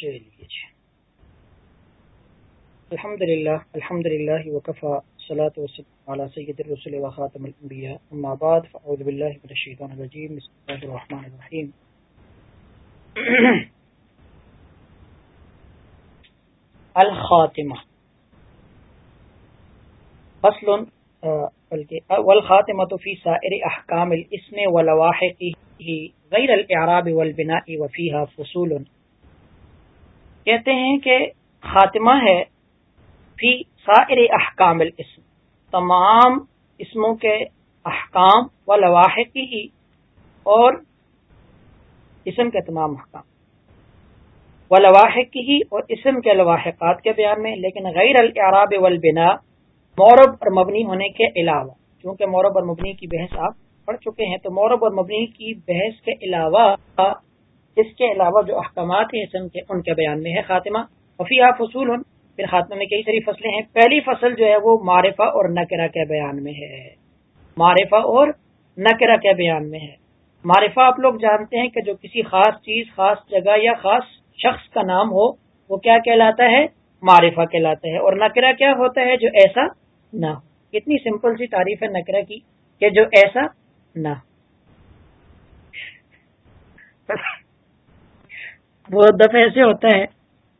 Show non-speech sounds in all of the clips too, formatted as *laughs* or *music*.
چلیے جی الحمد للہ الحمد للہ وقفا صلاۃ وسلم علی سید الرسول و خاتم الانبیاء. اما بعد، فاعوذ باللہ من الشیطان الرجیم، بسم اللہ الرحمن الرحیم۔ الخاتمہ۔ فصل بلکہ والخاتمة في سائر احکام الاسم ولواحقه غیر الاعراب والبناء وفيها فصول۔ کہتے ہیں کہ خاتمہ ہے فی سائر احکام الاسم، تمام اسموں کے احکام و لواحقی ہی اور اسم کے تمام احکام۔ و لواحق ہی اور اسم کے لواحقات کے بیان میں، لیکن غیر الاعراب والبنا مورب اور مبنی ہونے کے علاوہ کیونکہ مورب اور مبنی کی بحث آپ پڑھ چکے ہیں، تو مورب اور مبنی کی بحث کے علاوہ اس کے علاوہ جو احکامات ہیں اسم کے، ان کے بیان میں ہے خاتمہ۔ وفیہ فصول، پھر خاتمہ میں کئی ساری فصلیں ہیں۔ پہلی فصل جو ہے وہ معرفہ اور نکرا کے بیان میں ہے۔ معرفہ اور نکرا کے بیان میں ہے۔ معرفہ آپ لوگ جانتے ہیں کہ جو کسی خاص چیز، خاص جگہ یا خاص شخص کا نام ہو، وہ کیا کہلاتا ہے؟ معرفہ کہلاتا ہے۔ اور نکرا کیا ہوتا ہے جو ایسا نہ ہو؟ اتنی سمپل سی تعریف ہے نکرا کی کہ جو ایسا نہ ہو۔ *laughs* بہت دفعہ ایسے ہوتا ہے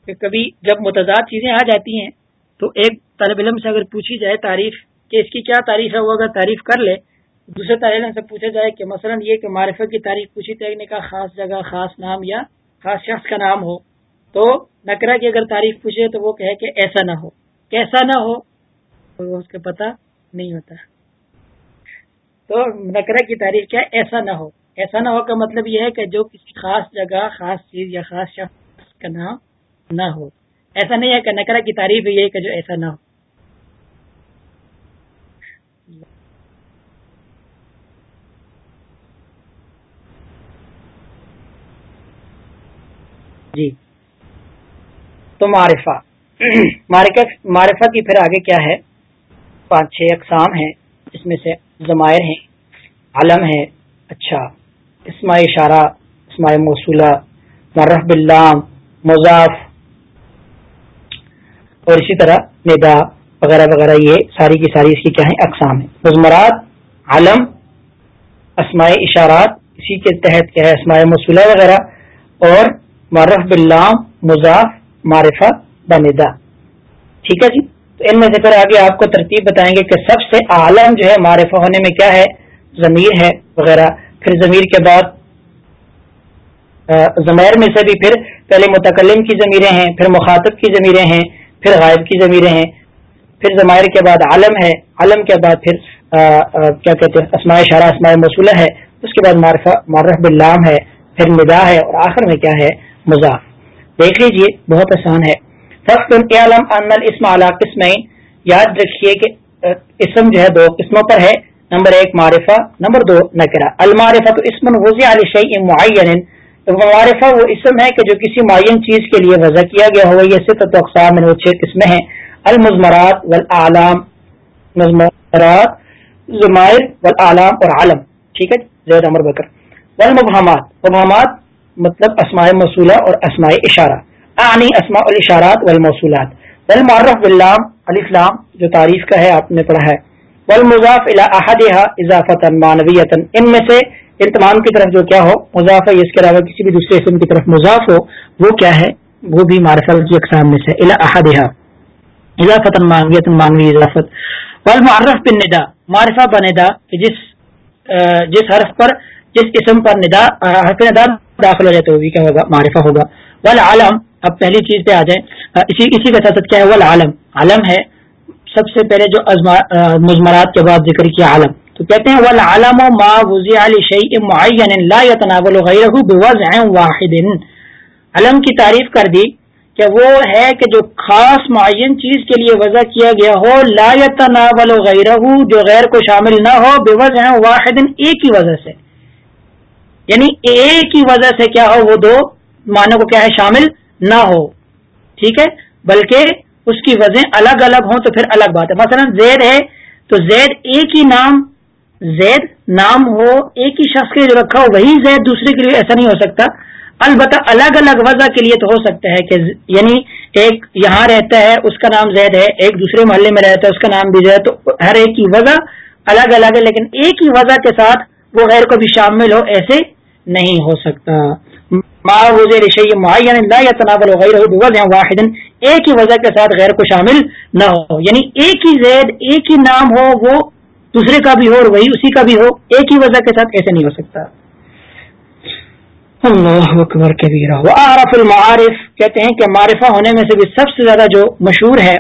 کہ کبھی جب متضاد چیزیں آ جاتی ہیں، تو ایک طالب علم سے اگر پوچھی جائے تعریف کہ اس کی کیا تعریف ہے، وہ اگر تعریف کر لے، دوسرے طالب علم سے پوچھا جائے کہ مثلا یہ کہ معرفت کی تعریف پوچھی تیرنے کا خاص جگہ، خاص نام یا خاص شخص کا نام ہو، تو نکرا کی اگر تعریف پوچھے تو وہ کہے کہ ایسا نہ ہو۔ کیسا نہ ہو، تو اس کا پتہ نہیں ہوتا۔ تو نکرا کی تعریف کیا، ایسا نہ ہو۔ ایسا نہ ہو کا مطلب یہ ہے کہ جو کسی خاص جگہ، خاص چیز یا خاص شخص کا نام نہ ہو۔ ایسا نہیں ہے کہ نکرا کی تعریف یہ کہ جو ایسا نہ ہو۔ جی۔ تو معرفہ۔ معرفہ کی پھر آگے کیا ہے؟ پانچ چھ اقسام ہیں جس میں سے زمائر ہیں، علم ہے اچھا۔ اسماء اشارہ، اسماء موصولہ مرف بلام مضاف، اور اسی طرح ندا وغیرہ وغیرہ، یہ ساری کی ساری اس کی کیا ہیں؟ اقسام ہیں۔ مزمرات علم، اسماء اشارات، اسی کے تحت کیا ہے؟ اسماء مسولہ وغیرہ، اور معرف باللام مضاف، معرفہ بندا ٹھیک ہے جی؟ تو ان میں سے پھر آگے آپ کو ترتیب بتائیں گے کہ سب سے عالم جو ہے معرفہ ہونے میں کیا ہے؟ ضمیر ہے وغیرہ۔ پھر ضمیر کے بعد ضمیر میں سے بھی پھر پہلے متکلم کی ضمیریں ہیں، پھر مخاطب کی ضمیریں ہیں، پھر غائب کی ضمیریں ہیں، پھر ضمائر کے بعد عالم ہے عالم کے بعد پھر کیا کہتے ہیں، اسماء شارہ اسماء مصولہ ہے، اس کے بعد معرف باللام ہے، پھر ندا ہے اور آخر میں کیا ہے، مضاف۔ دیکھ لیجیے، بہت آسان ہے۔ علم ان الاسم اعلیٰ قسمین، یاد رکھیے کہ اسم جو ہے دو قسموں پر ہے۔ نمبر ایک معرفہ، نمبر دو نکرا المعرفہ تو اسم وضع علی شیء معین معرفہ وہ اسم ہے کہ جو کسی معین چیز کے لیے وضع کیا گیا ہو، یہ صرف تو اقسام میں وہ چھ قسمیں ہیں۔ المزمرات والعالم مزمرات زمائر والعالم اور عالم ٹھیک ہے؟ زید عمر بکر۔ والمبہمات۔ مبہمات مطلب اسماء موصولہ اور اسماء اشارہ۔ آنی اسماء الاشارات والموصولات۔ والمعرف باللام الاسلام جو تعریف کا ہے، آپ نے پڑھا ہے۔ والمضاف الى احدها اضافتا معنویتا ان میں سے ان تمام کی طرف جو کیا ہو، مضاف ہے، اس کے علاوہ کسی بھی دوسرے اسم کی طرف مضاف ہو، وہ کیا ہے؟ وہ بھی معرفت کی اقسام میں سے احدہ اضافت مانگیت مانگی اضافت. والمعرف بن ندا معرفہ بندا کہ جس جس حرف پر، جس اسم پر ندا حرف ندا داخل ہو جائے تو وہ بھی کیا ہوگا؟ معرفہ ہوگا. والعالم اب پہلی چیز پہ آ جائیں. اسی اسی کا ساتھ کیا ہے؟ والعالم عالم ہے سب سے پہلے جو مزمرات کے بعد ذکر کیا عالم۔ تو کہتے ہیں، والعلم ما وضع لشیء معین لا يتناول غیره بوضع واحد۔ علم کی تعریف کر دی کہ وہ ہے کہ جو خاص معین چیز کے لیے وضع کیا گیا ہو، لا يتناول غیره جو غیر کو شامل نہ ہو بوضع واحد ایک ہی وجہ سے۔ یعنی ایک ہی وجہ سے کیا ہو، وہ دو معنوں کو کیا ہے؟ شامل نہ ہو۔ ٹھیک ہے؟ بلکہ اس کی وجہ الگ الگ ہوں تو پھر الگ بات ہے۔ مثلا زید ہے تو زید ایک ہی نام، زید نام ہو، ایک ہی شخص کے لیے جو رکھا ہو، وہی زید دوسرے کے لیے ایسا نہیں ہو سکتا۔ البتہ الگ الگ وضع کے لیے تو ہو سکتا ہے کہ یعنی ایک یہاں رہتا ہے، اس کا نام زید ہے، ایک دوسرے محلے میں رہتا ہے، اس کا نام بھی زید تو ہر ایک کی وضع الگ الگ ہے، لیکن ایک ہی وضع کے ساتھ وہ غیر کو بھی شامل ہو، ایسے نہیں ہو سکتا۔ معین یا تناول وغیرہ واحد. ایک ہی وجہ کے ساتھ غیر کو شامل نہ ہو. یعنی ایک ہی زید، ایک ہی نام ہو، وہ دوسرے کا بھی ہو اور وہی اسی کا بھی ہو، ایک ہی وجہ کے ساتھ ایسے نہیں ہو سکتا. اللہ اکبر کبیرہ. عارف المعارف. کہتے ہیں کہ معرفہ ہونے میں سے بھی سب سے زیادہ جو مشہور ہے،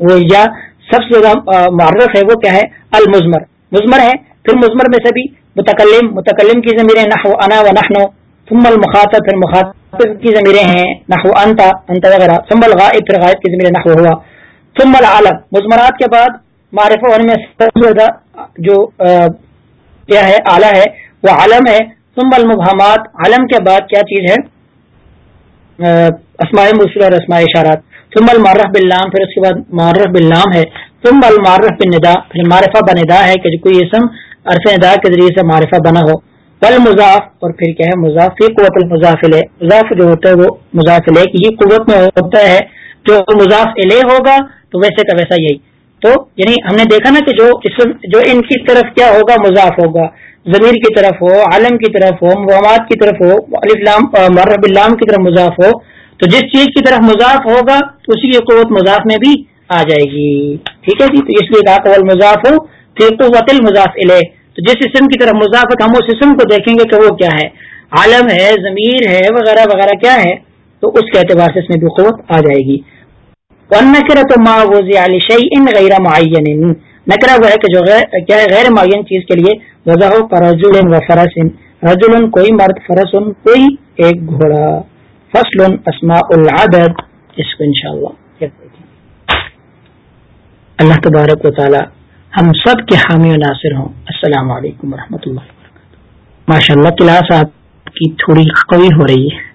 وہ یا سب سے زیادہ معرف ہے وہ کیا ہے؟ المزمر. مزمر ہے، پھر مزمر میں سے بھی متکلم متکلم کی ضمیریں نحو انا و نحنو. ثم المخاطب، پھر مخاطب کی ضمیریں ہیں، نحو انتا انتا وغیرہ، ثم الغائب، پھر غائب کی ضمیریں نحو ہوا۔ ثم العالم مزمرات کے بعد معرف ہونے میں سب زیادہ جو کیا ہے، اعلیٰ ہے، وہ عالم ہے۔ ثم المبہمات عالم کے بعد کیا چیز ہے؟ اسماء مصر اور اسماء اشارات۔ ثم المعرف باللام، پھر اس کے بعد معرف باللام ہے۔ ثم المعرف بالندا پھر معرفہ بندا ہے کہ کوئی اسم عرف ندا کے ذریعے سے معرفہ بنا ہو۔ بل مضاف اور پھر کیا ہے مضاف یہ قوت المضافل، مضاف جو ہوتا ہے وہ مضافل ہے کہ یہ قوت میں ہوتا ہے، جو مضاف علیہ ہوگا تو ویسے کا ویسا یہی۔ تو یعنی ہم نے دیکھا نا کہ جو اسم، جو ان کی طرف کیا ہوگا، مضاف ہوگا۔ ضمیر کی طرف ہو عالم کی طرف ہو محمد کی طرف ہو علام مرب اللہ کی طرف مضاف ہو، تو جس چیز کی طرف مضاف ہوگا، اسی کی قوت مضاف میں بھی آ جائے گی۔ ٹھیک ہے جی؟ تو اس لیے کہا قول مضاف ہو پھر قوت المضاف علیہ تو جس اسم کی طرف مضافت ہم اس اسم کو دیکھیں گے کہ وہ کیا ہے؟ عالم ہے، ضمیر ہے، وغیرہ وغیرہ کیا ہے؟ تو اس کے اعتبار سے اس میں بھی قوت آ جائے گی۔ نکرا تو ماں وہ ان غیر معین نکرا وہ ہے کہ جو کیا ہے؟ غیر معین چیز کے لیے وضا ہو فرض و فرس رجول کوئی مرد، فرس کوئی ایک گھوڑا۔ فصل اسماء العدد۔ اس کو انشاءاللہ۔ اللہ تبارک و تعالی ہم سب کے حامی و ناصر ہوں۔ السلام علیکم ورحمۃ اللہ وبرکاتہ۔ ماشاء اللہ کلاس آپ کی تھوڑی قوی ہو رہی ہے۔